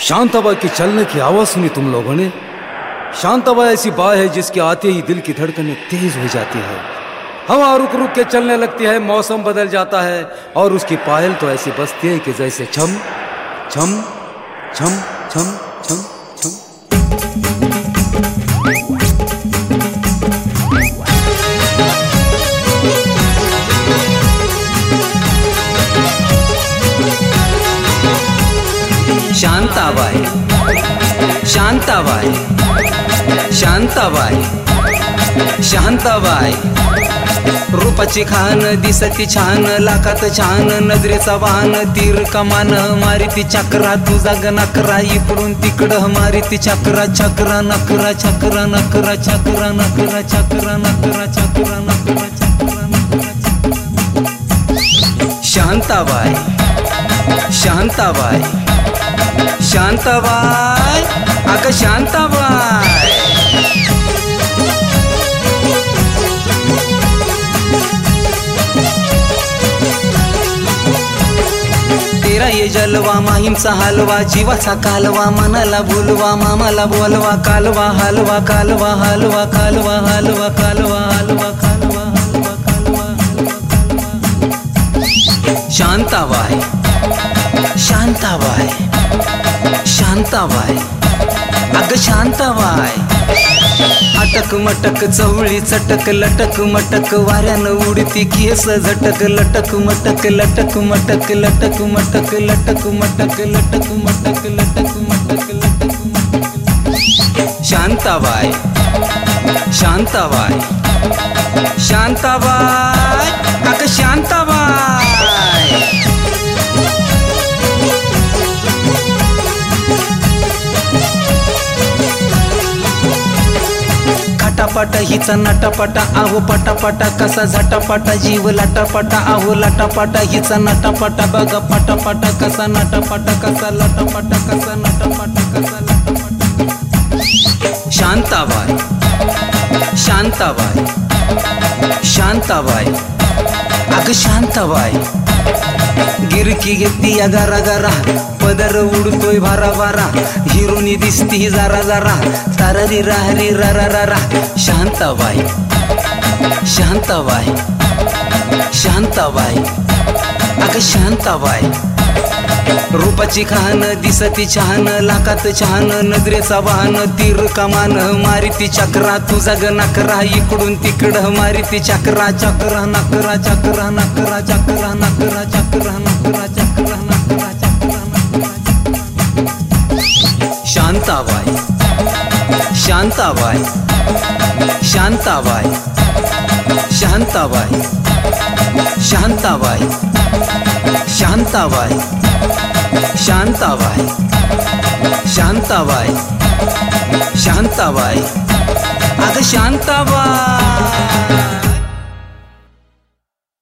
शांताबाई के चलने की आवाज़ सुनी तुम लोगों ने? शांताबाई ऐसी बात है जिसके आते ही दिल की धड़कनें तेज हो जाती है। हवा रुक रुक के चलने लगती है, मौसम बदल जाता है, और उसकी पायल तो ऐसी बसती है कि जैसे छम छम छम छम छम छम। शांताबाई शांताबाई शांताबाई शांताबाई रूपाची खान दिसती छान लाखात छान नजरेचा वाहन तीर कमान मारिती चक्रा तुझा ग नकरा इकडून तिकडं मारिती चक्रा चक्रा नकरा चक्रा नकरा चक्रा नकरा चक्रा नकरा चक्रा नकरा चक्रा नकरा शांताबाई शांताबाई शांताबाई. अगं शांताबाई. तेरा ये जलवा माहीमचा हलवा जीवाचा कालवा मनाला बोलवा मामाला बोलवा कालवा हलवा कालवा हलवा कालवा हलवा कालवा हलवा कालवा हलवा कालवा शांताबाई. शांताबाय शांताबाय अगं शांताबाय अटक मटक चवळी चटक लटक मटक वाऱ्यानं उडती केस झटक लटक मटक लटक मटक लटक मटक लटक मटक लटक मटक लटक मटक लटक शांताबाय शांताबाय शांताबाय शांताबाई अगं शांताबाई. खटापटा हिचा नटापटा आहो पटापटा कसा झटापटा जीव लाटापटा आहो लाटापटा हिचा नटापटा बघा पटापटा कसा नटापटा कसा लाटापटा कसा नटापटा कसा लाटापटा. शांताबाई शांताबाई शांताबाई. अगं शांताबाई. गिरकी घेतली या जरा गारा पदर उडतोय भारा भारा हिरोनी दिसती जरा जरा. तारा राहरी रा रारा रा रा रा रा. शांताबाई शांताबाई शांताबाई. अगं शांताबाई. रूपाची खान दिसती छान लाकात छान नजरेचा वाहन तीर कमान मारिती चक्रा तुझा ग नकरा इकडून तिकडं मारिती चक्रा चक्रा नकरा चक्रा नकरा चक्रा नकरा चक्रा नकरा चक्रा नकरा चक्रा नकरा शांताबाय शांताबाय शांताबाय शांताबाई शांताबाई शांताबाई. शांताबाई. शांताबाई. शांताबाई. अगं शांताबाई.